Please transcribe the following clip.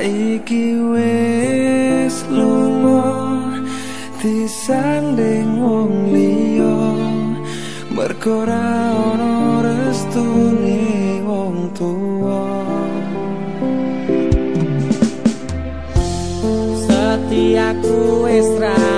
Saiki wis lunga disanding wong liya. Mergo ora ana restune wong tuwa. Setiaku ra